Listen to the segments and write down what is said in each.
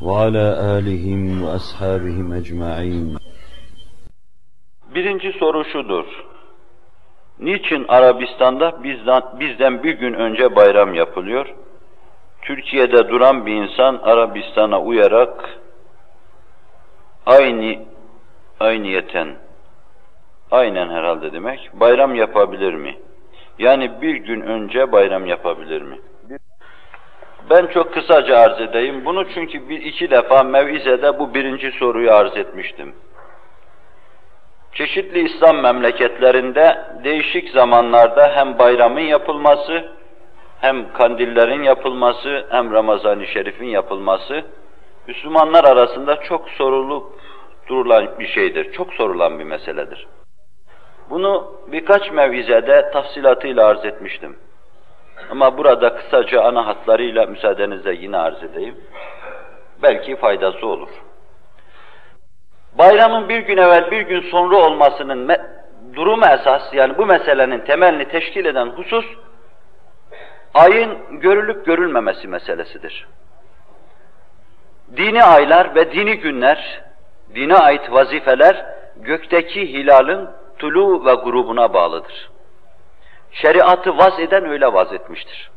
وعلى آلهم وأصحابهم أجمعين Birinci soru şudur. Niçin Arabistan'da bizden, bizden bir gün önce bayram yapılıyor? Türkiye'de duran bir insan Arabistan'a uyarak aynı ayniyeten aynen herhalde demek bayram yapabilir mi? Yani bir gün önce bayram yapabilir mi? Ben çok kısaca arz edeyim. Bunu çünkü bir iki defa mevizede bu birinci soruyu arz etmiştim. Çeşitli İslam memleketlerinde değişik zamanlarda hem bayramın yapılması, hem kandillerin yapılması, hem Ramazan-ı Şerif'in yapılması, Müslümanlar arasında çok sorulup durulan bir şeydir, çok sorulan bir meseledir. Bunu birkaç mevizede tafsilatıyla arz etmiştim. Ama burada kısaca ana hatlarıyla müsaadenizle yine arz edeyim. Belki faydası olur. Bayramın bir gün evvel bir gün sonra olmasının durumu esas, yani bu meselenin temelini teşkil eden husus, ayın görülüp görülmemesi meselesidir. Dini aylar ve dini günler, dine ait vazifeler, gökteki hilalin tulu ve grubuna bağlıdır. Şeriatı vaz eden öyle vaz etmiştir.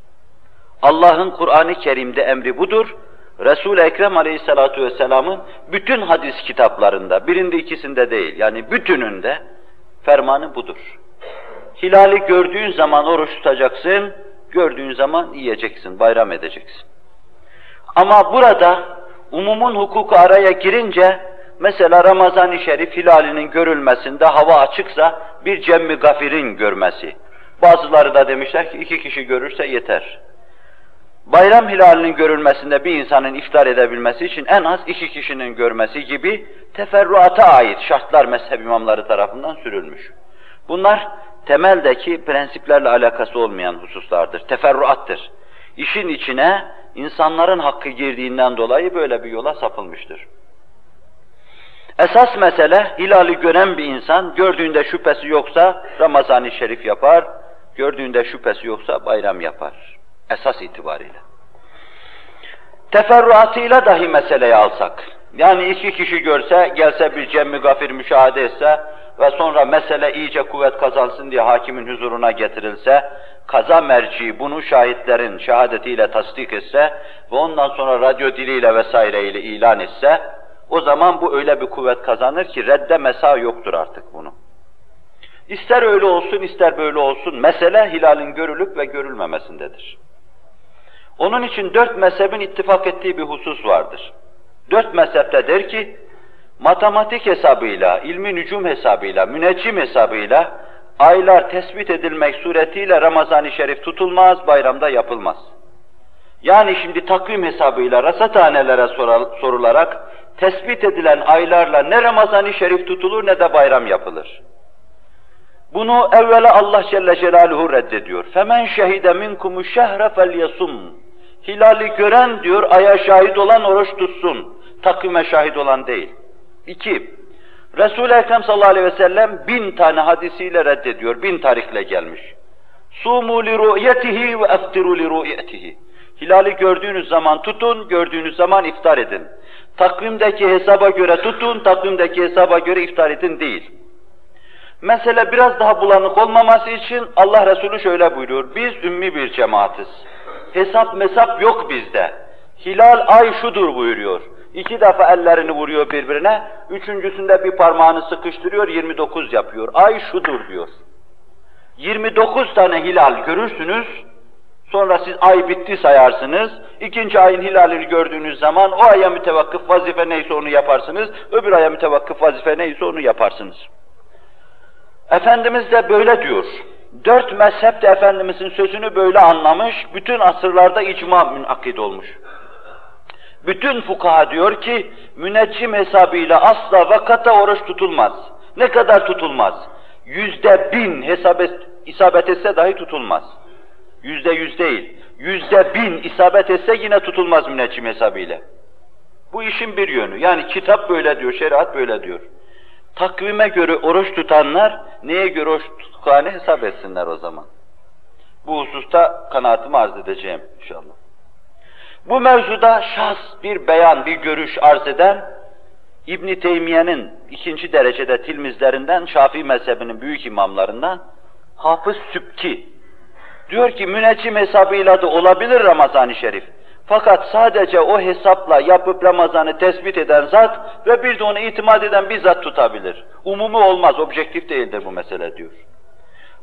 Allah'ın Kur'an-ı Kerim'de emri budur. Resul-i Ekrem Aleyhisselatü Vesselam'ın bütün hadis kitaplarında, birinde ikisinde değil, yani bütününde fermanı budur. Hilali gördüğün zaman oruç tutacaksın, gördüğün zaman yiyeceksin, bayram edeceksin. Ama burada umumun hukuku araya girince, mesela Ramazan-ı Şerif hilalinin görülmesinde hava açıksa bir cemmi gafirin görmesi. Bazıları da demişler ki iki kişi görürse yeter. Bayram hilalinin görülmesinde bir insanın iftar edebilmesi için en az iki kişinin görmesi gibi teferruata ait şartlar mezhep imamları tarafından sürülmüş. Bunlar temeldeki prensiplerle alakası olmayan hususlardır, teferruattır. İşin içine insanların hakkı girdiğinden dolayı böyle bir yola sapılmıştır. Esas mesele hilali gören bir insan gördüğünde şüphesi yoksa Ramazan-ı Şerif yapar, gördüğünde şüphesi yoksa bayram yapar. Esas itibariyle. Teferruatıyla dahi meseleyi alsak, yani iki kişi görse, gelse bir cemmi gafir müşahede etse ve sonra mesele iyice kuvvet kazansın diye hakimin huzuruna getirilse, kaza merci bunu şahitlerin şehadetiyle tasdik etse ve ondan sonra radyo diliyle vesaireyle ilan etse, o zaman bu öyle bir kuvvet kazanır ki redde mesa yoktur artık bunu. İster öyle olsun, ister böyle olsun, mesele hilalin görülüp ve görülmemesindedir. Onun için dört mezhebin ittifak ettiği bir husus vardır. Dört mezhepte der ki, matematik hesabıyla, ilmi nücum hesabıyla, müneccim hesabıyla, aylar tespit edilmek suretiyle Ramazan-ı Şerif tutulmaz, bayramda yapılmaz. Yani şimdi takvim hesabıyla rasathanelere sorularak, tespit edilen aylarla ne Ramazan-ı Şerif tutulur ne de bayram yapılır. Bunu evvela Allah Celle Celaluhu reddediyor. Femen şehide minkumu şehre felyasum. Hilali gören diyor, aya şahit olan oruç tutsun. Takvime şahit olan değil. İki, Resul-i Ekrem sallallahu aleyhi ve sellem bin tane hadisiyle reddediyor, bin tarikle gelmiş. Sumu li ru'yetihi ve eftiru li ru'yetihi. Hilali gördüğünüz zaman tutun, gördüğünüz zaman iftar edin. Takvimdeki hesaba göre tutun, takvimdeki hesaba göre iftar edin değil. Mesele biraz daha bulanık olmaması için Allah Resulü şöyle buyuruyor. Biz ümmi bir cemaatiz. Hesap mesap yok bizde. Hilal ay şudur buyuruyor. İki defa ellerini vuruyor birbirine. Üçüncüsünde bir parmağını sıkıştırıyor, 29 yapıyor. Ay şudur diyor. 29 tane hilal görürsünüz. Sonra siz ay bitti sayarsınız. İkinci ayın hilalini gördüğünüz zaman o aya mütevakkıf vazife neyse onu yaparsınız. Öbür aya mütevakkıf vazife neyse onu yaparsınız. Efendimiz de böyle diyor. Dört mezhep de Efendimizin sözünü böyle anlamış, bütün asırlarda icma münakid olmuş. Bütün fukaha diyor ki, müneccim hesabıyla asla vakata oruç tutulmaz. Ne kadar tutulmaz? Yüzde bin hesabet, isabet etse dahi tutulmaz. Yüzde yüz değil. Yüzde bin isabet etse yine tutulmaz müneccim hesabıyla. Bu işin bir yönü. Yani kitap böyle diyor, şeriat böyle diyor. Takvime göre oruç tutanlar neye göre oruç tuttuklarını hesap etsinler o zaman. Bu hususta kanaatimi arz edeceğim inşallah. Bu mevzuda şahs bir beyan, bir görüş arz eden İbn Teymiye'nin ikinci derecede tilmizlerinden Şafii mezhebinin büyük imamlarından Hafız Sübki diyor ki müneccim hesabıyla da olabilir Ramazan-ı Şerif. Fakat sadece o hesapla yapıp Ramazan'ı tespit eden zat ve bir de ona itimat eden bir zat tutabilir. Umumi olmaz, objektif değildir bu mesele diyor.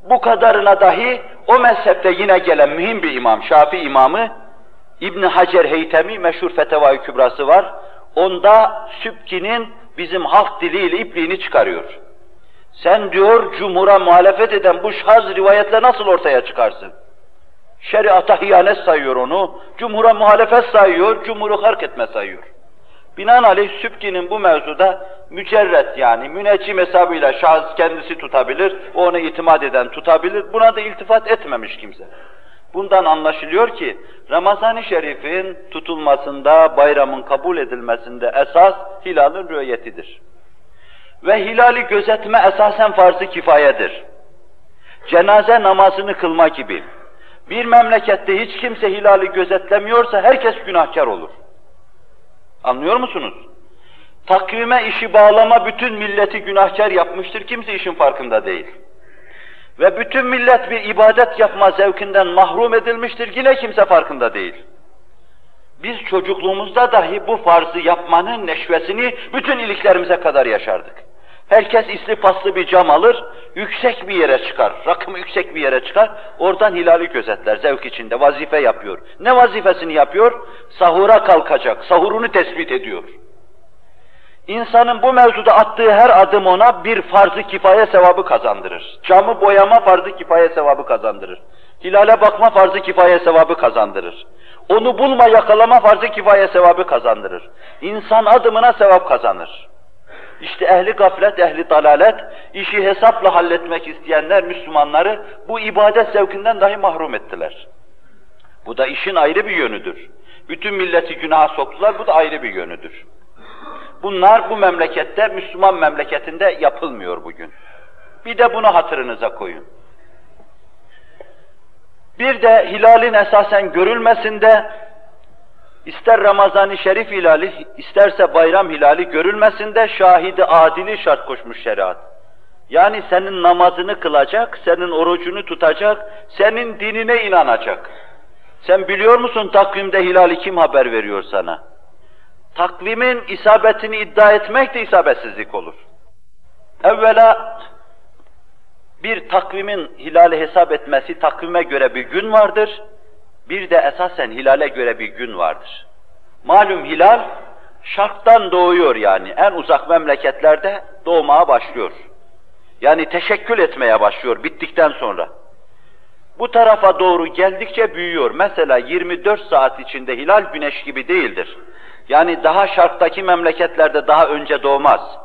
Bu kadarına dahi o mezhepte yine gelen mühim bir imam, Şafii imamı İbn Hacer Heytemi meşhur Feteva-i Kübrası var. Onda Sübki'nin bizim halk diliyle ipliğini çıkarıyor. Sen diyor cumhura muhalefet eden bu şaz rivayetle nasıl ortaya çıkarsın? Şeriata hiyanet sayıyor onu, cumhura muhalefet sayıyor, cumhuru hark etme sayıyor. Binaenaleyh Sübki'nin bu mevzuda mücerret yani müneccim hesabıyla şahıs kendisi tutabilir, ona itimat eden tutabilir, buna da iltifat etmemiş kimse. Bundan anlaşılıyor ki Ramazan-ı Şerif'in tutulmasında, bayramın kabul edilmesinde esas hilalın rüyetidir. Ve hilali gözetme esasen farz-ı kifayedir. Cenaze namazını kılma gibi. Bir memlekette hiç kimse hilali gözetlemiyorsa herkes günahkar olur. Anlıyor musunuz? Takvime işi bağlama bütün milleti günahkar yapmıştır, kimse işin farkında değil. Ve bütün millet bir ibadet yapma zevkinden mahrum edilmiştir, yine kimse farkında değil. Biz çocukluğumuzda dahi bu farzı yapmanın neşvesini bütün iliklerimize kadar yaşardık. Herkes isli paslı bir cam alır, yüksek bir yere çıkar, rakımı yüksek bir yere çıkar, oradan hilali gözetler, zevk içinde vazife yapıyor. Ne vazifesini yapıyor? Sahura kalkacak, sahurunu tespit ediyor. İnsanın bu mevzuda attığı her adım ona bir farz-ı kifaye sevabı kazandırır. Camı boyama farz-ı kifaye sevabı kazandırır. Hilale bakma farz-ı kifaye sevabı kazandırır. Onu bulma yakalama farz-ı kifaye sevabı kazandırır. İnsan adımına sevap kazanır. İşte ehli gaflet, ehli dalalet, işi hesapla halletmek isteyenler Müslümanları bu ibadet zevkinden dahi mahrum ettiler. Bu da işin ayrı bir yönüdür. Bütün milleti günaha soktular, bu da ayrı bir yönüdür. Bunlar bu memlekette, Müslüman memleketinde yapılmıyor bugün. Bir de bunu hatırınıza koyun. Bir de hilalin esasen görülmesinde ister Ramazan-ı Şerif hilali, isterse bayram hilali görülmesinde şahidi adili şart koşmuş şeriat. Yani senin namazını kılacak, senin orucunu tutacak, senin dinine inanacak. Sen biliyor musun takvimde hilali kim haber veriyor sana? Takvimin isabetini iddia etmek de isabetsizlik olur. Evvela bir takvimin hilali hesap etmesi takvime göre bir gün vardır. Bir de esasen hilale göre bir gün vardır. Malum hilal şarktan doğuyor yani en uzak memleketlerde doğmaya başlıyor. Yani teşekkül etmeye başlıyor bittikten sonra. Bu tarafa doğru geldikçe büyüyor. Mesela 24 saat içinde hilal güneş gibi değildir. Yani daha şarktaki memleketlerde daha önce doğmaz.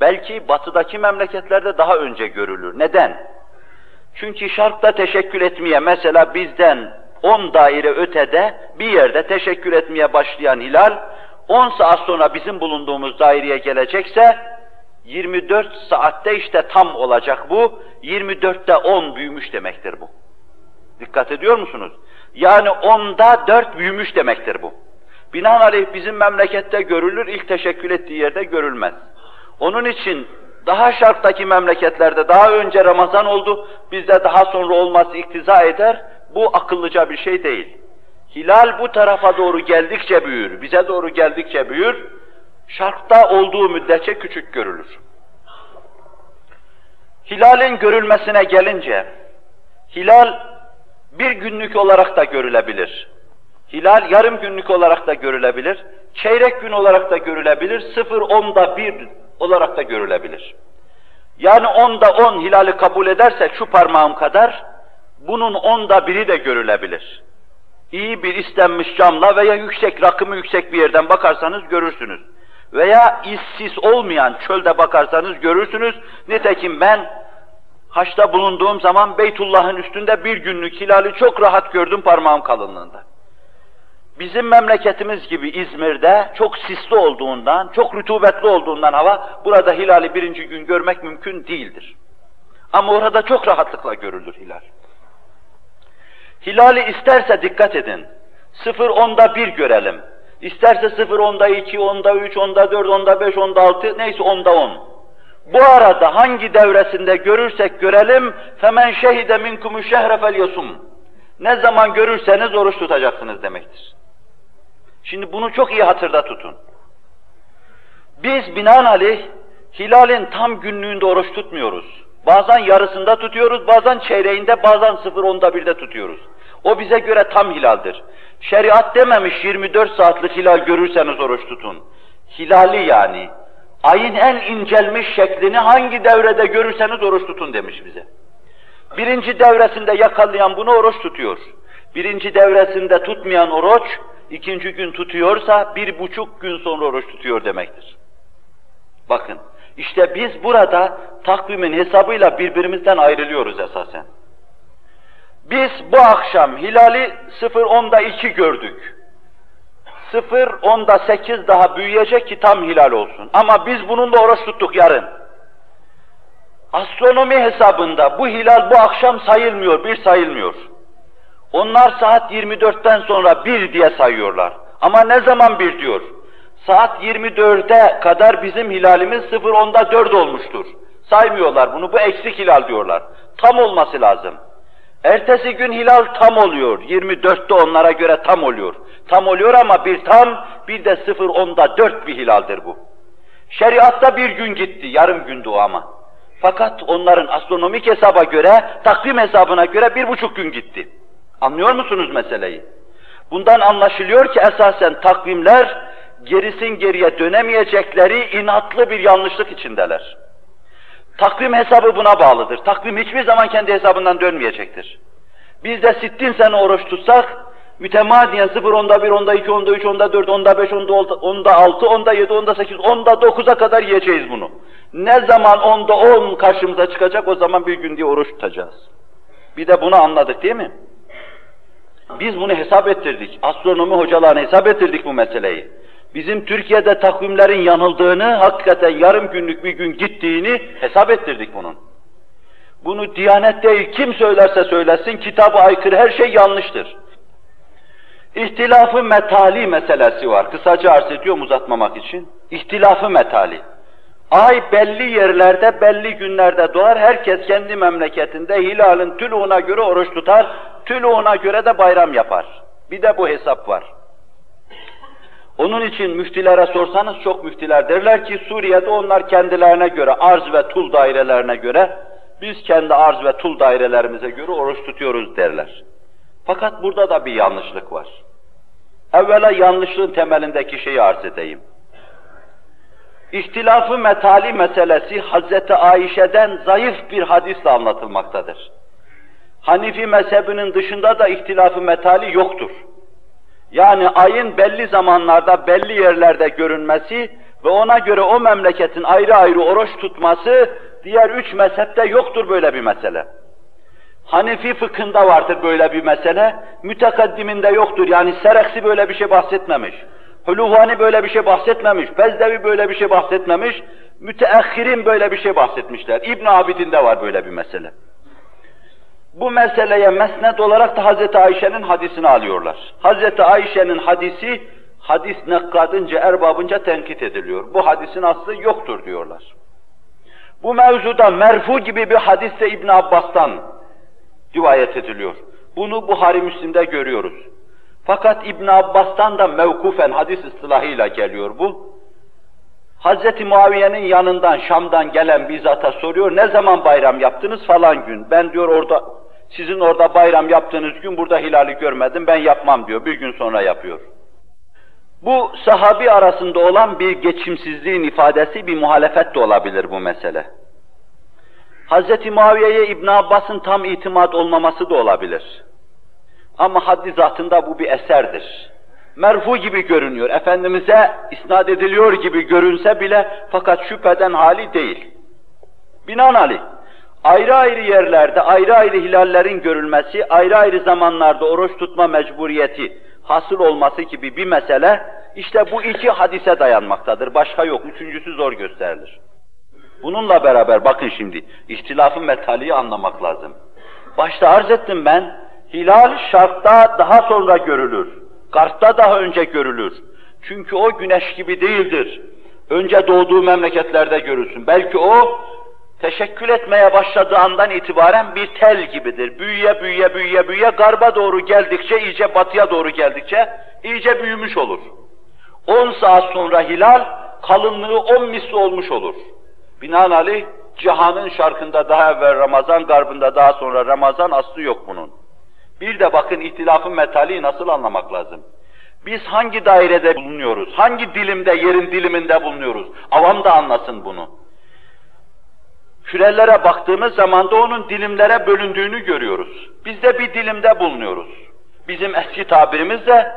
Belki batıdaki memleketlerde daha önce görülür. Neden? Çünkü şarkta teşekkül etmeye mesela bizden 10 daire ötede bir yerde teşekkür etmeye başlayan hilal 10 saat sonra bizim bulunduğumuz daireye gelecekse 24 saatte işte tam olacak bu. 24'te 10 büyümüş demektir bu. Dikkat ediyor musunuz? Yani 10'da 4 büyümüş demektir bu. Binaenaleyh bizim memlekette görülür, ilk teşekkül ettiği yerde görülmez. Onun için daha şarktaki memleketlerde daha önce Ramazan oldu, bizde daha sonra olması iktiza eder, bu akıllıca bir şey değil. Hilal bu tarafa doğru geldikçe büyür, bize doğru geldikçe büyür, şarkta olduğu müddetçe küçük görülür. Hilalin görülmesine gelince, hilal bir günlük olarak da görülebilir. Hilal yarım günlük olarak da görülebilir, çeyrek gün olarak da görülebilir, sıfır onda bir olarak da görülebilir. Yani onda on hilali kabul ederse şu parmağım kadar, bunun onda biri de görülebilir. İyi bir istenmiş camla veya yüksek, rakımı yüksek bir yerden bakarsanız görürsünüz. Veya işsiz olmayan çölde bakarsanız görürsünüz. Nitekim ben haçta bulunduğum zaman Beytullah'ın üstünde bir günlük hilali çok rahat gördüm parmağım kalınlığında. Bizim memleketimiz gibi İzmir'de çok sisli olduğundan, çok rutubetli olduğundan hava, burada hilali birinci gün görmek mümkün değildir. Ama orada çok rahatlıkla görülür hilal. Hilali isterse dikkat edin, sıfır onda bir görelim. İsterse sıfır onda iki, onda üç, onda dört, onda beş, onda altı, neyse onda on. Bu arada hangi devresinde görürsek görelim, şehide minkumu şehre fel yasum. Ne zaman görürseniz oruç tutacaksınız demektir. Şimdi bunu çok iyi hatırda tutun. Biz binaenaleyh hilalin tam günlüğünde oruç tutmuyoruz. Bazen yarısında tutuyoruz, bazen çeyreğinde, bazen sıfır onda birde tutuyoruz. O bize göre tam hilaldir. Şeriat dememiş 24 saatlik hilal görürseniz oruç tutun. Hilali yani. Ayın en incelmiş şeklini hangi devrede görürseniz oruç tutun demiş bize. Birinci devresinde yakalayan bunu oruç tutuyor. Birinci devresinde tutmayan oruç, ikinci gün tutuyorsa bir buçuk gün sonra oruç tutuyor demektir. Bakın, işte biz burada takvimin hesabıyla birbirimizden ayrılıyoruz esasen. Biz bu akşam hilali 0.10'da 2 gördük. 0.10'da 8 daha büyüyecek ki tam hilal olsun. Ama biz bununla oruç tuttuk yarın. Astronomi hesabında bu hilal bu akşam sayılmıyor, bir sayılmıyor. Onlar saat 24'ten sonra bir diye sayıyorlar. Ama ne zaman bir diyor? Saat 24'e kadar bizim hilalimiz 0.10'da 4 olmuştur. Saymıyorlar bunu, bu eksik hilal diyorlar. Tam olması lazım. Ertesi gün hilal tam oluyor. 24'te onlara göre tam oluyor. Tam oluyor ama bir tam, bir de 0.10'da 4 bir hilaldir bu. Şeriatta bir gün gitti, yarım gündü o ama. Fakat onların astronomik hesaba göre, takvim hesabına göre bir buçuk gün gitti. Anlıyor musunuz meseleyi? Bundan anlaşılıyor ki esasen takvimler gerisin geriye dönemeyecekleri inatlı bir yanlışlık içindeler. Takvim hesabı buna bağlıdır. Takvim hiçbir zaman kendi hesabından dönmeyecektir. Biz de sittin sene oruç tutsak, mütemadiyen 0, onda 1, onda 2, onda 3, onda 4, onda 5, onda 6, onda 7, onda 8, onda 9'a kadar yiyeceğiz bunu. Ne zaman onda 10 karşımıza çıkacak o zaman bir gün diye oruç tutacağız. Bir de bunu anladık değil mi? Biz bunu hesap ettirdik. Astronomi hocalarına hesap ettirdik bu meseleyi. Bizim Türkiye'de takvimlerin yanıldığını, hakikaten yarım günlük bir gün gittiğini hesap ettirdik bunun. Bunu Diyanet değil, kim söylerse söylesin, kitaba aykırı her şey yanlıştır. İhtilafı metali meselesi var. Kısaca arz ediyorum uzatmamak için. İhtilafı metali. Ay belli yerlerde, belli günlerde doğar. Herkes kendi memleketinde hilalin tülüğüne göre oruç tutar, tülüğüne göre de bayram yapar. Bir de bu hesap var. Onun için müftilere sorsanız çok müftiler derler ki Suriye'de onlar kendilerine göre arz ve tul dairelerine göre biz kendi arz ve tul dairelerimize göre oruç tutuyoruz derler. Fakat burada da bir yanlışlık var. Evvela yanlışlığın temelindeki şeyi arz edeyim. İhtilafı metali meselesi Hazreti Ayşe'den zayıf bir hadisle anlatılmaktadır. Hanifi mezhebinin dışında da ihtilafı metali yoktur. Yani ayın belli zamanlarda, belli yerlerde görünmesi ve ona göre o memleketin ayrı ayrı oruç tutması, diğer üç mezhepte yoktur böyle bir mesele. Hanefi fıkhında vardır böyle bir mesele, mütekaddiminde yoktur. Yani Sereksi böyle bir şey bahsetmemiş. Huluvani böyle bir şey bahsetmemiş, Bezdevi böyle bir şey bahsetmemiş, müteahhirin böyle bir şey bahsetmişler. İbn Abidin'de var böyle bir mesele. Bu meseleye mesnet olarak da Hz. Ayşe'nin hadisini alıyorlar. Hz. Ayşe'nin hadisi, hadis nekkadınca, erbabınca tenkit ediliyor. Bu hadisin aslı yoktur diyorlar. Bu mevzuda merfu gibi bir hadis de İbn Abbas'tan rivayet ediliyor. Bunu Buhari Müslim'de görüyoruz. Fakat İbn Abbas'tan da mevkufen hadis ıstılahıyla geliyor bu. Hz. Muaviye'nin yanından, Şam'dan gelen bir zata soruyor, ne zaman bayram yaptınız falan gün. Ben diyor orada sizin orada bayram yaptığınız gün burada hilali görmedim, ben yapmam diyor. Bir gün sonra yapıyor. Bu sahabi arasında olan bir geçimsizliğin ifadesi, bir muhalefet de olabilir bu mesele. Hz. Muaviye'ye İbn Abbas'ın tam itimat olmaması da olabilir. Ama haddi zatında bu bir eserdir. Merfu gibi görünüyor. Efendimiz'e isnat ediliyor gibi görünse bile fakat şüpheden hali değil. Binaenaleyh ayrı ayrı yerlerde ayrı ayrı hilallerin görülmesi, ayrı ayrı zamanlarda oruç tutma mecburiyeti hasıl olması gibi bir mesele işte bu iki hadise dayanmaktadır. Başka yok. Üçüncüsü zor gösterilir. Bununla beraber bakın şimdi ihtilafın metaliyi anlamak lazım. Başta arz ettim ben hilal şarkta daha sonra görülür. Garpta daha önce görülür. Çünkü o güneş gibi değildir. Önce doğduğu memleketlerde görülsün. Belki o teşekkül etmeye başladığı andan itibaren bir tel gibidir. Büyüye büyüye büyüye büyüye garba doğru geldikçe, iyice batıya doğru geldikçe iyice büyümüş olur. 10 saat sonra hilal kalınlığı 10 misli olmuş olur. Binaenaleyh cihanın şarkında daha evvel Ramazan, garbında daha sonra Ramazan aslı yok bunun. Bir de bakın ihtilafın metali nasıl anlamak lazım. Biz hangi dairede bulunuyoruz, hangi dilimde, yerin diliminde bulunuyoruz? Avam da anlasın bunu. Kürelere baktığımız zaman da onun dilimlere bölündüğünü görüyoruz. Biz de bir dilimde bulunuyoruz. Bizim eski tabirimizde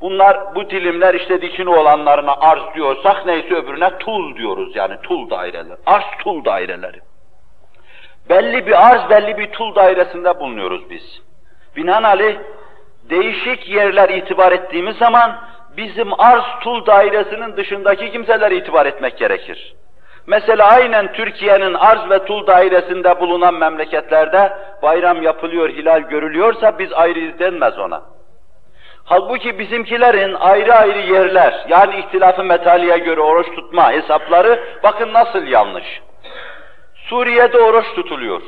bunlar, bu dilimler işte dikini olanlarına arz diyorsak neyse öbürüne tul diyoruz yani tul daireleri. Arz tul daireleri. Belli bir arz, belli bir tul dairesinde bulunuyoruz biz. Binaenaleyh değişik yerler itibar ettiğimiz zaman bizim arz tul dairesinin dışındaki kimseler itibar etmek gerekir. Mesela aynen Türkiye'nin arz ve tul dairesinde bulunan memleketlerde bayram yapılıyor, hilal görülüyorsa biz ayrıyız denmez ona. Halbuki bizimkilerin ayrı ayrı yerler, yani ihtilafı metaliye göre oruç tutma hesapları bakın nasıl yanlış. Suriye'de oruç tutuluyor.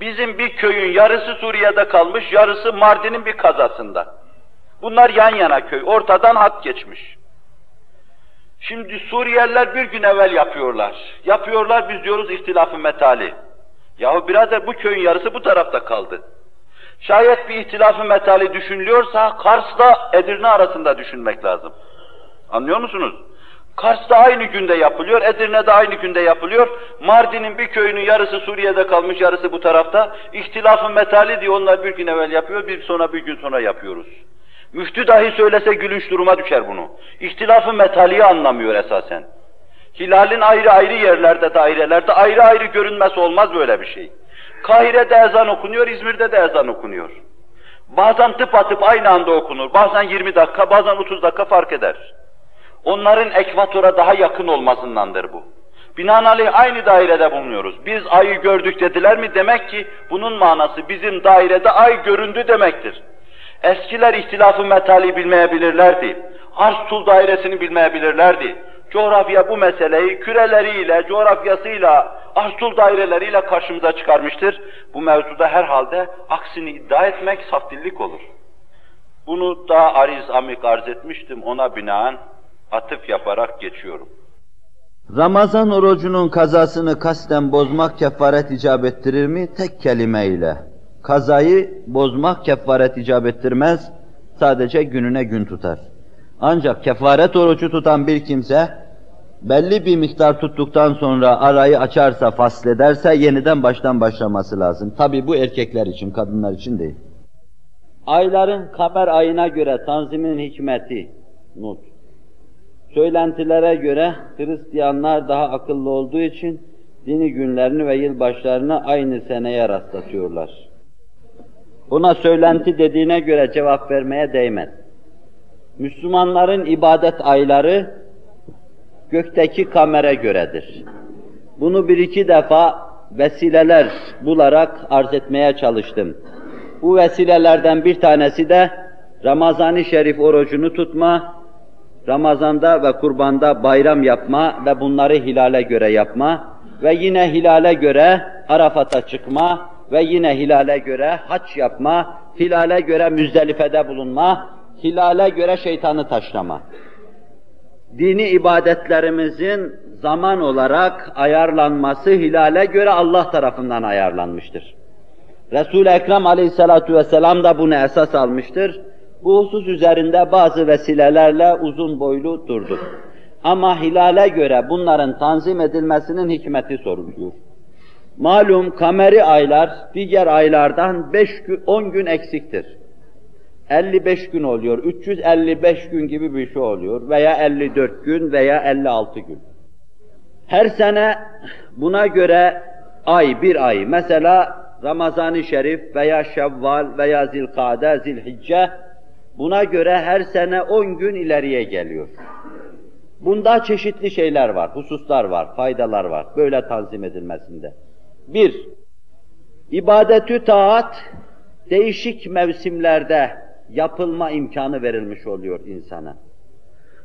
Bizim bir köyün yarısı Suriye'de kalmış, yarısı Mardin'in bir kazasında. Bunlar yan yana köy, ortadan hat geçmiş. Şimdi Suriyeliler bir gün evvel yapıyorlar. Yapıyorlar biz diyoruz ihtilafı metali. Yahu birader bu köyün yarısı bu tarafta kaldı. Şayet bir ihtilafı metali düşünülüyorsa Kars'la Edirne arasında düşünmek lazım. Anlıyor musunuz? Kars'ta aynı günde yapılıyor, Edirne'de aynı günde yapılıyor. Mardin'in bir köyünün yarısı Suriye'de kalmış, yarısı bu tarafta. İhtilafı metali diye onlar bir gün evvel yapıyor, bir sonra bir gün sonra yapıyoruz. Müftü dahi söylese gülünç duruma düşer bunu. İhtilafı metaliyi anlamıyor esasen. Hilalin ayrı ayrı yerlerde, dairelerde ayrı ayrı görünmesi olmaz böyle bir şey. Kahire'de ezan okunuyor, İzmir'de de ezan okunuyor. Bazen tıp atıp aynı anda okunur, bazen 20 dakika, bazen 30 dakika fark eder. Onların ekvatora daha yakın olmasındandır bu. Binaenaleyh aynı dairede bulunuyoruz. Biz ayı gördük dediler mi demek ki bunun manası bizim dairede ay göründü demektir. Eskiler ihtilafı metali bilmeyebilirlerdi. Arz tul dairesini bilmeyebilirlerdi. Coğrafya bu meseleyi küreleriyle, coğrafyasıyla, arz tul daireleriyle karşımıza çıkarmıştır. Bu mevzuda herhalde aksini iddia etmek saftillik olur. Bunu daha ariz amik arz etmiştim, ona binaen atıf yaparak geçiyorum. Ramazan orucunun kazasını kasten bozmak kefaret icap ettirir mi? Tek kelimeyle. Kazayı bozmak kefaret icap ettirmez, sadece gününe gün tutar. Ancak kefaret orucu tutan bir kimse, belli bir miktar tuttuktan sonra arayı açarsa, faslederse yeniden baştan başlaması lazım. Tabi bu erkekler için, kadınlar için değil. Ayların kamer ayına göre tanzimin hikmeti, not. Söylentilere göre Hristiyanlar daha akıllı olduğu için dini günlerini ve yılbaşlarını aynı seneye rastlatıyorlar. Buna söylenti dediğine göre cevap vermeye değmez. Müslümanların ibadet ayları gökteki kamera göredir. Bunu bir iki defa vesileler bularak arz etmeye çalıştım. Bu vesilelerden bir tanesi de Ramazan-ı Şerif orucunu tutma, Ramazanda ve kurbanda bayram yapma ve bunları hilale göre yapma ve yine hilale göre Arafat'a çıkma ve yine hilale göre haç yapma, hilale göre müzdelifede bulunma, hilale göre şeytanı taşlama. Dini ibadetlerimizin zaman olarak ayarlanması hilale göre Allah tarafından ayarlanmıştır. Resul-i Ekrem aleyhissalatu vesselam da bunu esas almıştır. Bu husus üzerinde bazı vesilelerle uzun boylu durdu. Ama hilale göre bunların tanzim edilmesinin hikmeti soruluyor. Malum kameri aylar diğer aylardan 5 gün 10 gün eksiktir. 55 gün oluyor, 355 gün gibi bir şey oluyor veya 54 gün veya 56 gün. Her sene buna göre ay, bir ay, mesela Ramazan-ı Şerif veya Şevval veya Zilkade, Zilhicce buna göre her sene 10 gün ileriye geliyor. Bunda çeşitli şeyler var, hususlar var, faydalar var böyle tanzim edilmesinde. Bir, ibadetü taat değişik mevsimlerde yapılma imkanı verilmiş oluyor insana.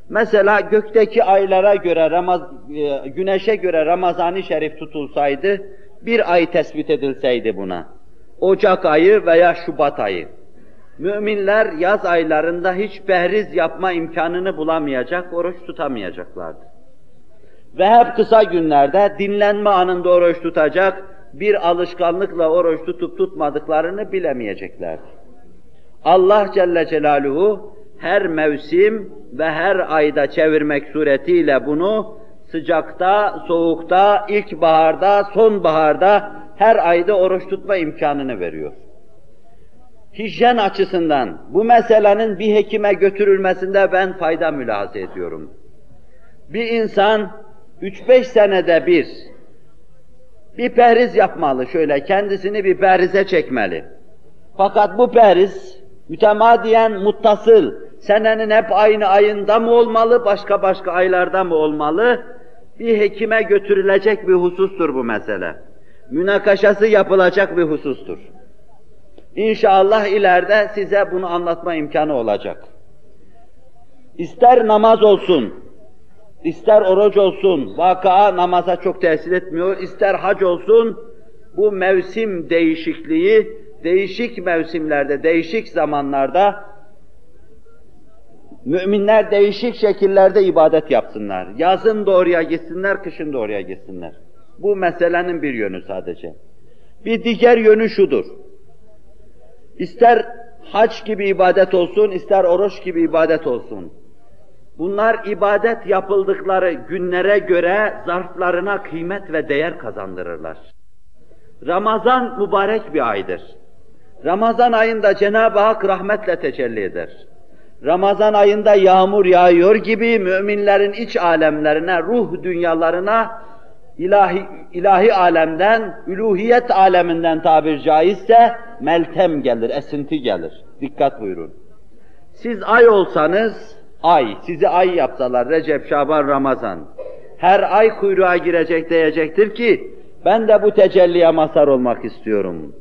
Mesela gökteki aylara göre, Ramaz, e, güneşe göre Ramazan-ı Şerif tutulsaydı, bir ay tespit edilseydi buna. Ocak ayı veya Şubat ayı. Müminler yaz aylarında hiç behriz yapma imkanını bulamayacak, oruç tutamayacaklardı. Ve hep kısa günlerde dinlenme anında oruç tutacak, bir alışkanlıkla oruç tutup tutmadıklarını bilemeyeceklerdi. Allah Celle Celaluhu her mevsim ve her ayda çevirmek suretiyle bunu sıcakta, soğukta, ilkbaharda, sonbaharda her ayda oruç tutma imkanını veriyor. Hijyen açısından bu meselenin bir hekime götürülmesinde ben fayda mülahaza ediyorum. Bir insan 3-5 senede bir bir periz yapmalı şöyle, kendisini bir perize çekmeli. Fakat bu periz mütemadiyen muttasıl, senenin hep aynı ayında mı olmalı, başka başka aylarda mı olmalı? Bir hekime götürülecek bir husustur bu mesele. Münakaşası yapılacak bir husustur. İnşallah ileride size bunu anlatma imkanı olacak. İster namaz olsun, ister oruç olsun, vaka namaza çok tesir etmiyor, ister hac olsun, bu mevsim değişikliği, değişik mevsimlerde, değişik zamanlarda müminler değişik şekillerde ibadet yapsınlar. Yazın doğruya gitsinler, kışın doğruya gitsinler. Bu meselenin bir yönü sadece. Bir diğer yönü şudur. İster hac gibi ibadet olsun, ister oruç gibi ibadet olsun. Bunlar ibadet yapıldıkları günlere göre zarflarına kıymet ve değer kazandırırlar. Ramazan mübarek bir aydır. Ramazan ayında Cenab-ı Hak rahmetle tecelli eder. Ramazan ayında yağmur yağıyor gibi müminlerin iç alemlerine, ruh dünyalarına ilahi, ilahi alemden, üluhiyet aleminden tabir caizse meltem gelir, esinti gelir. Dikkat buyurun. Siz ay olsanız, ay, sizi ay yapsalar, Recep, Şaban, Ramazan, her ay kuyruğa girecek diyecektir ki, ben de bu tecelliye mazhar olmak istiyorum.